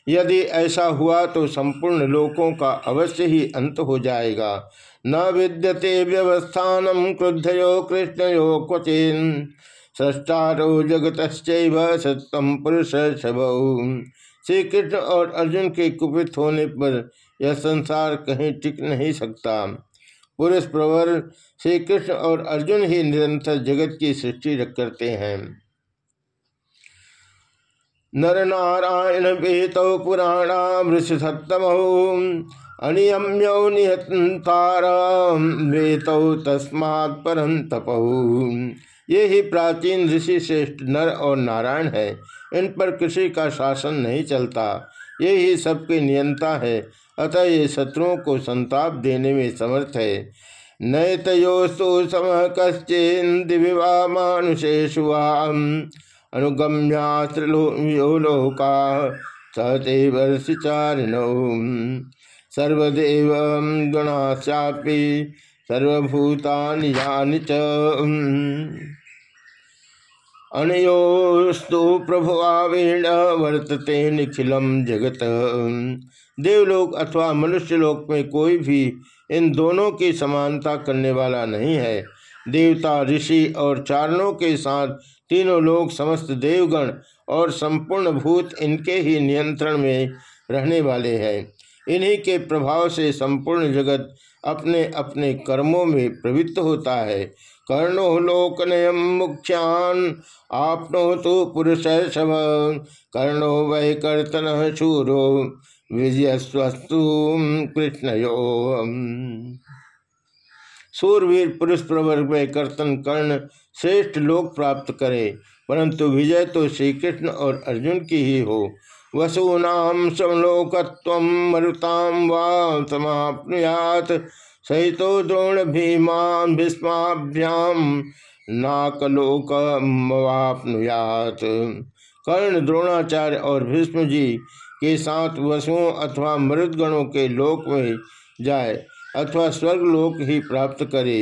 यदि ऐसा हुआ तो संपूर्ण लोकों का अवश्य ही अंत हो जाएगा। न विद्यते व्यवस्थान क्रुद्धयो कृष्णयो क्वचिन। सष्टारो जगत सत्यम पुरुष श्री कृष्ण और अर्जुन के कुपित होने पर यह संसार कहीं टिक नहीं सकता। पुरुष प्रवर श्री कृष्ण और अर्जुन ही निरंतर जगत की सृष्टि करते हैं। नर नारायण वेतौ पुराणामृषसत्तमौ अनियम्यौ निहताराम वेतौ तस्मात् तपहु ये ही प्राचीन ऋषि श्रेष्ठ नर और नारायण है। इन पर किसी का शासन नहीं चलता। ये ही सबके नियंता है। अतः ये शत्रुओं को संताप देने में समर्थ है। नैतयोस्तु सम कश्चिन दिव्या मानुषेषु अनुगम्यास्त्रो लोका सहदेवर्षिचारिणौ सर्वदेव गुणाश्चापि सर्वभूतानि यानि च अनयोस्तु प्रभुआवेण वर्तते निखिलम जगत। देवलोक अथवा मनुष्यलोक में कोई भी इन दोनों की समानता करने वाला नहीं है। देवता, ऋषि और चारणों के साथ तीनों लोग समस्त देवगण और संपूर्ण भूत इनके ही नियंत्रण में रहने वाले हैं। इन्हीं के प्रभाव से संपूर्ण जगत अपने अपने कर्मों में प्रवृत्त होता है। कर्णो लोकनयम मुख्यान, आपनो तो पुरुष शव कर्णो वह कर्तन शूरो, विजयस्वस्तु कृष्णयो। सूरवीर पुरुष प्रवर्ग में कर्तन कर्ण श्रेष्ठ लोक प्राप्त करे, परंतु विजय तो श्री कृष्ण और अर्जुन की ही हो। वसूनाम समलोकत्व मरुताम वा समाप्नुयात। सहितो द्रोण भीमान भीष्माभ्याम नाकलोक मवापनुयात कर्ण, द्रोणाचार्य और भीष्म जी के साथ वसुओं अथवा मृदगणों के लोक में जाए अथवा स्वर्गलोक ही प्राप्त करे।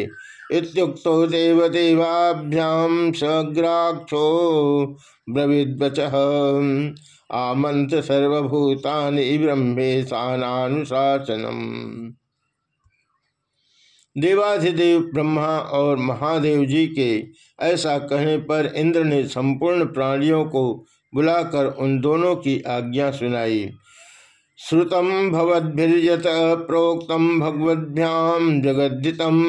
इतुक्त देवदेवाभ्याम सग्राक्षो ब्रवीद्वच। आमंत सर्वभूतानि ब्रह्मेशानुशासनम देवाधिदेव ब्रह्मा और महादेव जी के ऐसा कहने पर इंद्र ने संपूर्ण प्राणियों को बुलाकर उन दोनों की आज्ञा सुनाई। श्रुतम भवद्भिर्यत प्रोक्तम भगवद्भ्याम जगद्दितम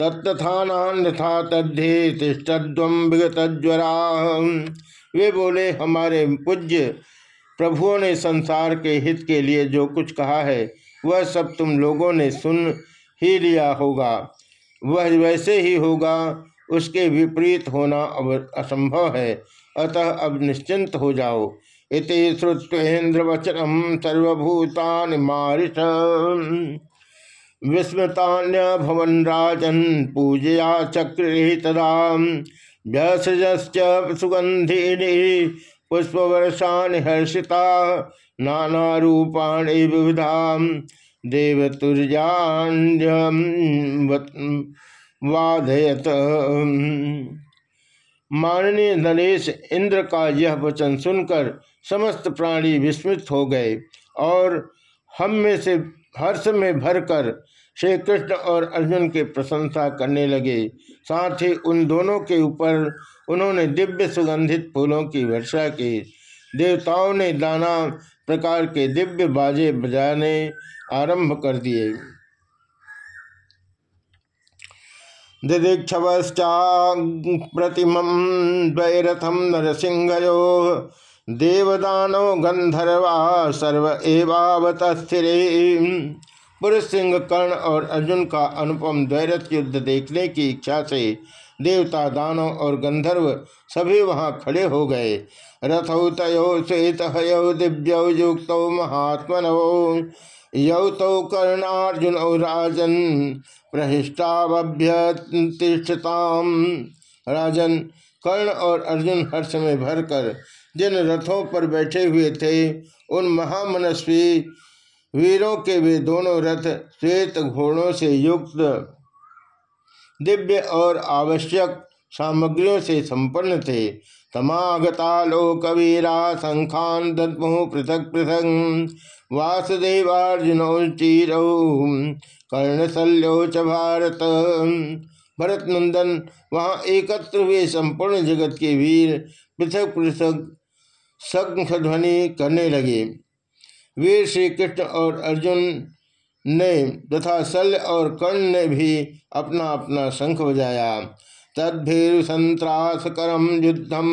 तत्थान्यथा तद्धे विगत ज्वरा वे बोले, हमारे पूज्य प्रभुओं ने संसार के हित के लिए जो कुछ कहा है, वह सब तुम लोगों ने सुन ही लिया होगा। वह वैसे ही होगा, उसके विपरीत होना अब असंभव है। अतः अब निश्चिंत हो जाओ। इति श्रुत्वेन्द्र वचनम सर्वभूतान मारिष। विस्मृतान्यभवन राजन पूजया चक्रे तदा। व्यसजश्च सुगंधीनि पुष्पवर्षाणि हर्षिता नाना रूपाणि विविधा वाधयत। माननीय नरेश, इंद्र का यह वचन सुनकर समस्त प्राणी विस्मित हो गए और हम में से हर्ष में भरकर श्री कृष्ण और अर्जुन की प्रशंसा करने लगे। साथ ही उन दोनों के ऊपर उन्होंने दिव्य सुगंधित फूलों की वर्षा की। देवताओं ने दाना प्रकार के दिव्य बाजे बजाने आरंभ कर दिए। दिदीक्षवश्चा प्रतिम द्वैरथम नरसिंहो देवदानो गंधर्वा सर्व एवावत स्थिर। पुरुष सिंह कर्ण और अर्जुन का अनुपम द्वैरथ युद्ध देखने की इच्छा से देवता, दानव और गंधर्व सभी वहाँ खड़े हो गए। रथौ तयो श्वेत हयो दिव्यौ युक्त महात्मनौ। यौ तौ कर्णार्जुन राजन प्रहिष्टावभ्यतिष्ठताम। राजन, कर्ण और अर्जुन हर्ष में भरकर जिन रथों पर बैठे हुए थे, उन महामनस्वी वीरों के वे दोनों रथ श्वेत घोड़ों से युक्त, दिव्य और आवश्यक सामग्रियों से संपन्न थे। तमागता लोकवीरा शंखान दत्मु पृथक पृथक वासुदेवार्जुनौ चीरौ कर्णशल्यो च भारत। भरत नंदन वहाँ एकत्र हुए संपूर्ण जगत के वीर पृथक पृथक शंख ध्वनि करने लगे। वीर श्री कृष्ण और अर्जुन ने तथा शल्य और कर्ण ने भी अपना अपना शंख बजाया। तद्भीर संत्रास करम युद्धम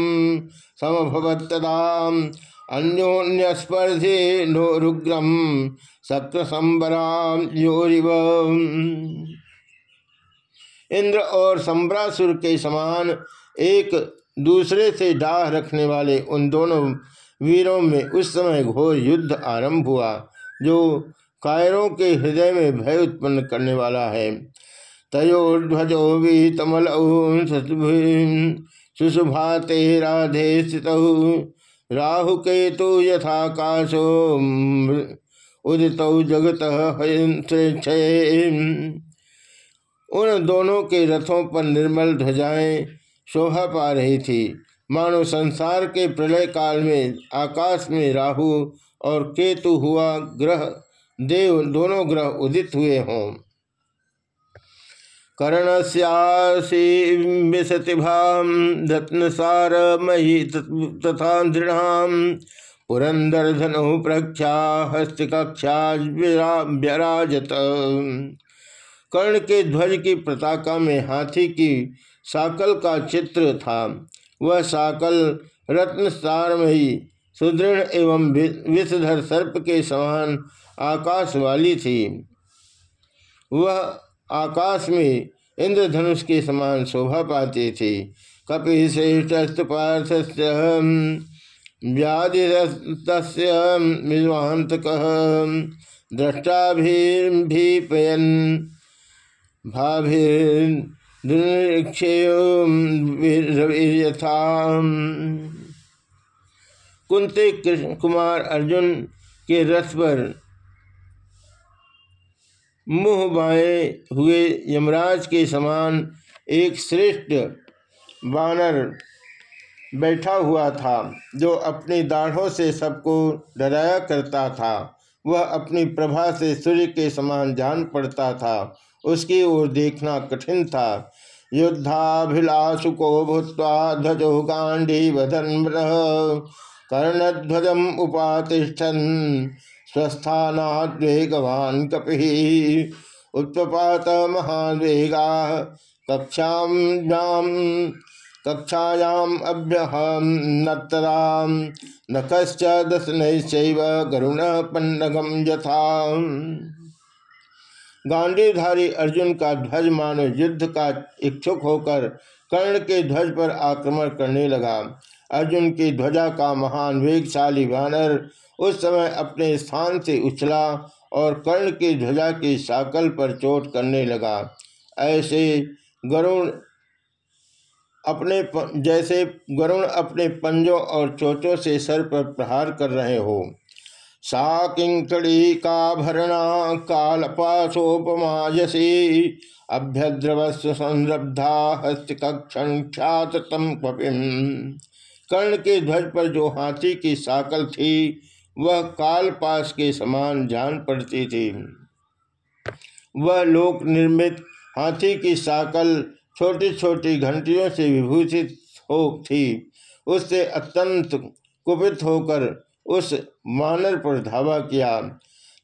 समभवत्तदा। अन्योन्यस्पर्धे नो रुग्रम शक्र संबराम योरिव। इंद्र और संबरासुर के समान एक दूसरे से डाह रखने वाले उन दोनों वीरों में उस समय घोर युद्ध आरंभ हुआ, जो कायरों के हृदय में भय उत्पन्न करने वाला है। तयोध्वजो वीतमल सुशुभाते राधे स्थित। राहु केतु यथाकाशो उदित जगत उन दोनों के रथों पर निर्मल ध्वजाएँ शोभा पा रही थी। मानो संसार के प्रलय काल में, आकाश में राहु और केतु हुआ ग्रह, देव दोनों ग्रह उदित हुए हों। कर्ण विशतिभाम रत्नसार मही तथा दृढ़ पुरंदर धनु प्रख्या हस्त कक्षा व्यराजत कर्ण के ध्वज की पताका में हाथी की साकल का चित्र था। वह साकल रत्न सारमयी सुदृढ़ एवं विषधर सर्प के समान आकाश वाली थी। वह आकाश में इंद्रधनुष के समान शोभा पाती थी। कपि श्रेष्ठ पार्थ व्याधिवांतक दृष्टाभिपयन भाभिर्यथा कुंते कृष्ण कुमार अर्जुन के रथ पर मुँह बाए हुए यमराज के समान एक श्रेष्ठ बानर बैठा हुआ था, जो अपनी दाढ़ों से सबको डराया करता था। वह अपनी प्रभा से सूर्य के समान जान पड़ता था। उसकी ओर देखना कठिन था। युद्धाभिलाषुको भूत्वा ध्वजो गांडी वधन कर्णध्वजम उपातिष्ठन, स्वस्थानाद्वेगवान कपि। उत्पात महावेगा कक्षायाम कक्षायाम अभ्यहम नतराम नखश्च दशनैश्चैव गरुण पन्नगम यथा। गांडीधारी अर्जुन का ध्वज मानो युद्ध का इच्छुक होकर कर्ण के ध्वज पर आक्रमण करने लगा। अर्जुन की ध्वजा का महान वेगशाली वानर उस समय अपने स्थान से उछला और कर्ण की ध्वजा की साकल पर चोट करने लगा। ऐसे गरुण अपने जैसे गरुण अपने पंजों और चोचों से सर पर प्रहार कर रहे हो। सा किंकड़ी का भरणा कालपाशोपमायसी अभ्यद्रवस्व संरब्धा हस्तकक्षण ख्यात तम कपिम कर्ण के ध्वज पर जो हाथी की साकल थी, वह काल पास के समान जान पड़ती थी। वह लोक निर्मित हाथी की साकल छोटी छोटी घंटियों से विभूषित हो थी। उससे अत्यंत कुपित होकर उस मानर पर धावा किया।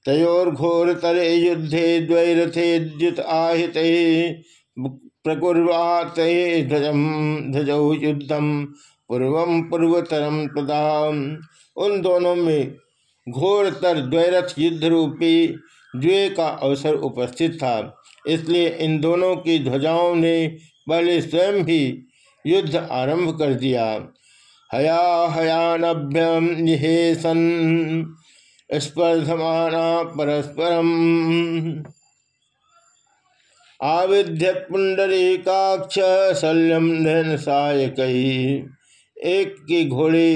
तयोर घोर तरे युद्धे द्वैरथे द्युत आहित, प्रकुर्वात ध्वजम ध्वजौ युद्धम पूर्वम पूर्वतरम प्रदाम उन दोनों में घोरतर द्वैरथ युद्ध रूपी द्वे का अवसर उपस्थित था। इसलिए इन दोनों की ध्वजाओं ने पहले स्वयं ही युद्ध आरंभ कर दिया। हया हयानभ्यम निहेसन स्पर्धमाना परस्परम। आविध्यत काक्ष शल्यम धन सायक एक के घोड़े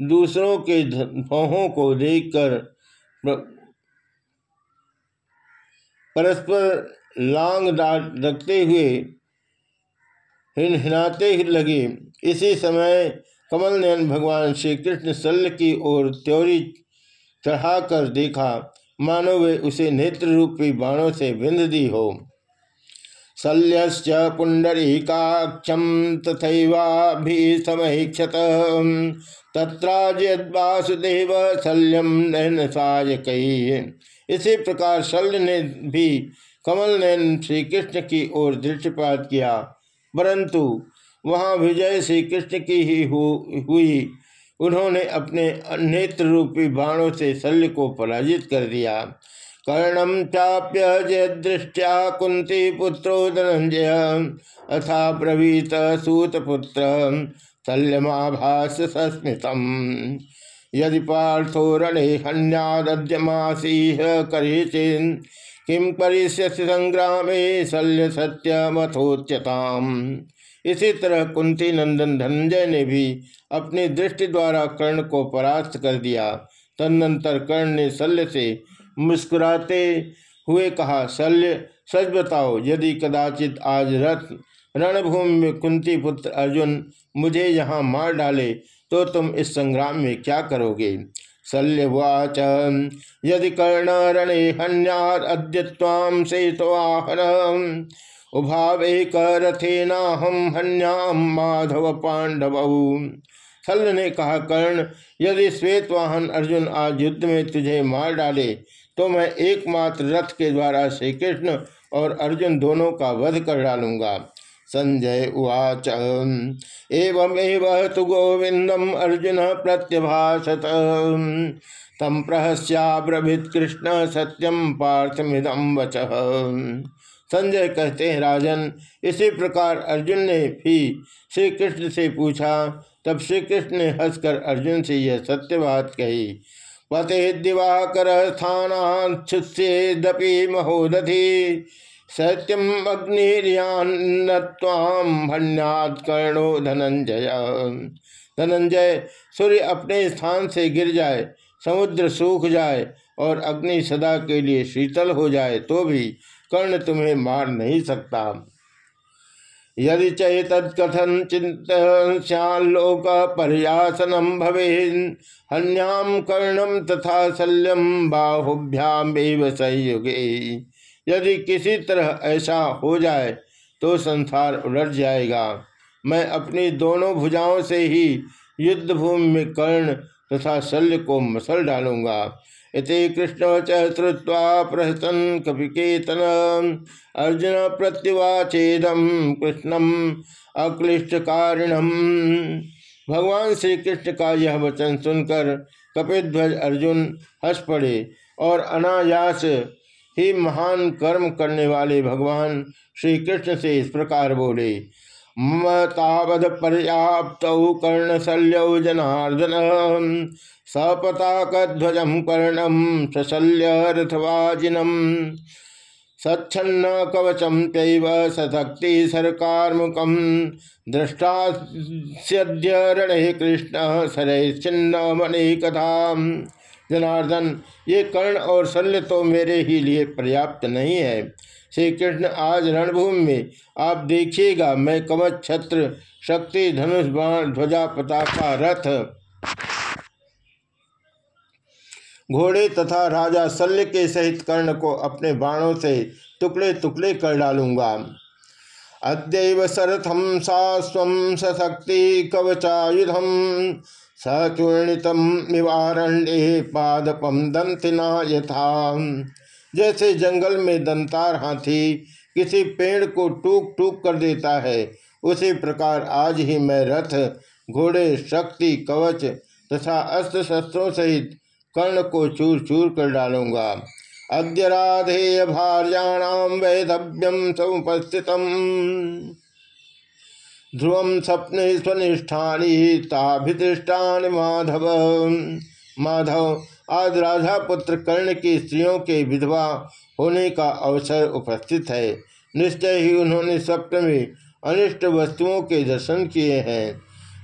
दूसरों के भौहों को देखकर परस्पर लांग रखते हुए हिनहिनाते लगे। इसी समय कमल नयन भगवान श्री कृष्ण शल्य की ओर त्योरी चढ़ाकर देखा, मानो वे उसे नेत्र रूपी बाणों से बिंद दी हो। शल्यश्च पुंडरीकाक्षम तथैवाभीसमहीक्षत। तत्राजयवासुदेव शल्यम नयन सायक इसी प्रकार शल्य ने भी कमल नयन श्री कृष्ण की ओर दृष्टिपात किया, परंतु वहाँ विजय श्री कृष्ण की ही हुई। उन्होंने अपने नेत्र रूपी बाणों से शल्य को पराजित कर दिया। कर्णम चाप्य जयदृष्टिया कुंती पुत्रो धनंजय, अथा प्रवीत ब्रवीत सूतपुत्र शल्यमाभास सस्मितम। यदि पार्थो रणे हन्याद्यमासीह करीचिन संग्राम शल्य सत्यमथोच्यताम इसी तरह कुंती नंदन धनंजय ने भी अपनी दृष्टि द्वारा कर्ण को परास्त कर दिया। तदनंतर कर्ण ने शल्य से मुस्कुराते हुए कहा, शल्य, सच बताओ, यदि कदाचित आज रथ, रणभूमि में कुंती पुत्र अर्जुन मुझे यहाँ मार डाले तो तुम इस संग्राम में क्या करोगे? शल्य शल्यवाच यदि कर्ण रणे हन्याद अद्य ताम से तो आहन। उभावे रथेना हम हन्याम माधव पांडव। शल्य ने कहा, कर्ण, यदि श्वेत वाहन अर्जुन आज युद्ध में तुझे मार डाले तो मैं एकमात्र रथ के द्वारा श्री कृष्ण और अर्जुन दोनों का वध कर डालूँगा। संजय उवाच एवं एवं तो गोविंदम अर्जुन प्रत्यभाषत तम प्रहस्याब्रभित कृष्ण सत्यम पार्थमिदम वच। संजय कहते हैं, राजन, इसी प्रकार अर्जुन ने भी श्री कृष्ण से पूछा। तब श्री कृष्ण ने हंसकर अर्जुन से यह सत्य बात कही, पते दिवाकर स्थानाच्छुष्येदपि महोदधि सत्यम अग्निर्यान्नत्वाम भन्यात् कर्णो धनंजय। धनंजय सूर्य अपने स्थान से गिर जाए, समुद्र सूख जाए और अग्नि सदा के लिए शीतल हो जाए तो भी कर्ण तुम्हें मार नहीं सकता। यदि चैतत्कथन चिंत श्यालोक पर्यासनम भवे हन्याम कर्णम तथा शल्यम बाहुभ्याम संयुगे। यदि किसी तरह ऐसा हो जाए तो संसार उलट जाएगा। मैं अपनी दोनों भुजाओं से ही युद्ध भूमि में कर्ण तथा शल्य को मसल डालूँगा। इति कृष्ण च श्रुवा प्रहसन कपिकेतन। अर्जुन प्रत्युवाचेदम कृष्णम अक्लिष्टकारिणम। भगवान श्री कृष्ण का यह वचन सुनकर कपिध्वज अर्जुन हंस पड़े और अनायास ही महान कर्म करने वाले भगवान श्री कृष्ण से इस प्रकार बोले मम तावद पर्याप्त कर्णशल्यौ जनार्दन। सपताकध्वज कर्णम सशल्य रथवाजिनम सच्छन्न कवचम तैव सशक्ति सरकारमुकम दृष्टास्यद्य रणे कृष्ण सरैश्चिन्न मणि कथा जनार्दन, ये कर्ण और शल्य तो मेरे ही लिए पर्याप्त नहीं है। श्री कृष्ण आज रणभूमि में। आप देखिएगा, मैं कवच, छत्र, शक्ति, धनुष, बाण, ध्वजा, पताका, रथ, घोड़े तथा राजा शल्य के सहित कर्ण को अपने बाणों से टुकड़े टुकड़े कर डालूँगा। अद्यव सरथम सा स्व सशक्ति कवचायुधम सचूर्णितम निवारण्य पादपम दंतिना यथा। जैसे जंगल में दंतार हाथी किसी पेड़ को टूक टूक कर देता है, उसी प्रकार आज ही मैं रथ, घोड़े, शक्ति, कवच तथा अस्त्र शस्त्रों सहित कर्ण को चूर चूर कर डालूँगा। अद्य राधेय भार्याणाम वैधव्यम समुपस्थित ध्रुवम स्वप्ने स्वनिष्ठानी ताभिदृष्टा माधव। माधव आज राधा पुत्र कर्ण की स्त्रियों के विधवा होने का अवसर उपस्थित है। निश्चय ही उन्होंने स्वप्न में अनिष्ट वस्तुओं के दर्शन किए हैं।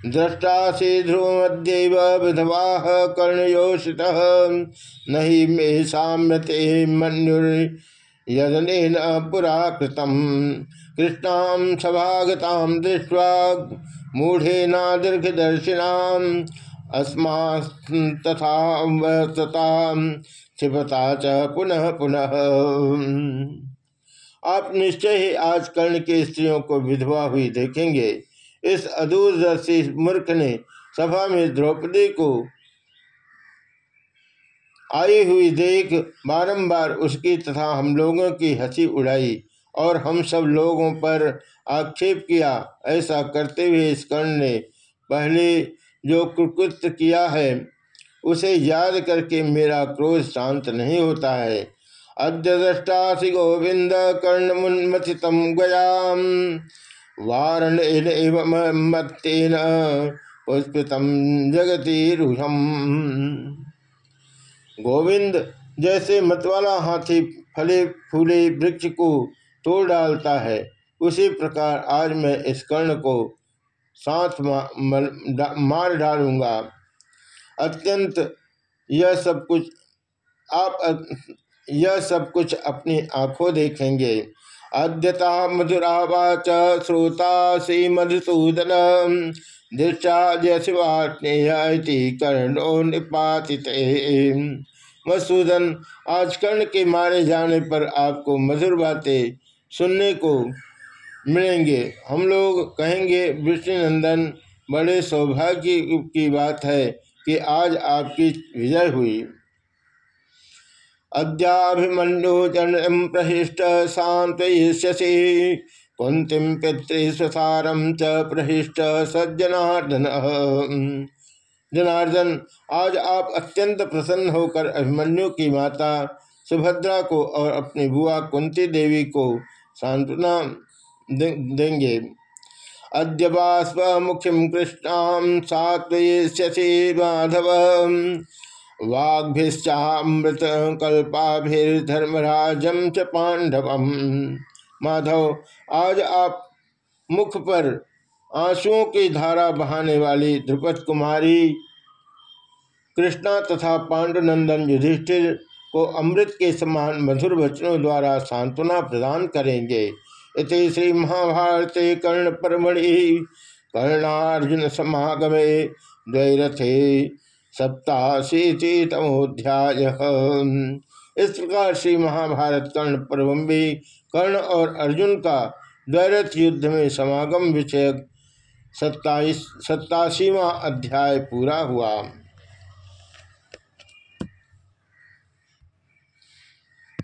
दृष्टा से ध्रुव मध्य विधवा कर्णयोषित, नहीं मे साम्यते मनुर पुरा कृतम। कृष्णाम सभागताम दृष्टवा मूढ़ेना दीर्घदर्शिनाम। अस्मा तथा वसता क्षिपता च पुनः पुनः। आप निश्चय ही आज कर्ण के स्त्रियों को विधवा हुई देखेंगे। इस अदूरदर्शी मूर्ख ने सभा में द्रौपदी को आई हुई देख बारंबार उसकी तथा हम लोगों की हँसी उड़ाई और हम सब लोगों पर आक्षेप किया। ऐसा करते हुए इस कर्ण ने पहले जो कुकृत्य किया है, उसे याद करके मेरा क्रोध शांत नहीं होता है। अद्य दृष्टासी गोविंद कर्ण मुन्मथित गयाम वारण मत्तेन पुष्पितम जगती रुहम। गोविंद जैसे मतवाला हाथी फले फूले वृक्ष को तोड़ डालता है, उसी प्रकार आज मैं इस कर्ण को साथ मार डालूँगा। अत्यंत यह सब कुछ आप यह सब कुछ अपनी आँखों देखेंगे। अद्यता मधुरावाच श्रोता सी मधुसूदन दृष्टा जैसिवात्मेयति कर्णो निपातित। मधुसूदन आज कर्ण के मारे जाने पर आपको मधुर बातें सुनने को मिलेंगे। हम लोग कहेंगे, विष्णुनंदन, बड़े सौभाग्य की बात है कि आज आपकी विजय हुई। अद्याभिमन्यु जन प्रहिष्ट सांत्वयिष्यसि कुंतीम पितृस्वसारम च प्रहिष्ट सज्जनार्दन। जनार्दन, आज आप अत्यंत प्रसन्न होकर अभिमन्यु की माता सुभद्रा को और अपनी बुआ कुंती देवी को सांत्वना देंगे अद्य मुख्यम कृष्णाम सात्वयिष्यसि माधव वाग्भिश्चामृत कल्पाभिर्धर्मराजम च पांडवम माधव, आज आप मुख पर आंसुओं की धारा बहाने वाली द्रुपद कुमारी, कृष्णा तथा पांडुनंदन युधिष्ठिर को अमृत के समान मधुर वचनों द्वारा सांत्वना प्रदान करेंगे। इति श्री महाभारते कर्ण परमणि कर्णार्जुन समागमे द्वैरथे सप्ताशीतितमोध्याय इस प्रकार श्री महाभारत कर्ण पर्व में कर्ण और अर्जुन का द्वैरथ युद्ध में समागम विषयक सत्ताईस सत्तासीवा अध्याय पूरा हुआ।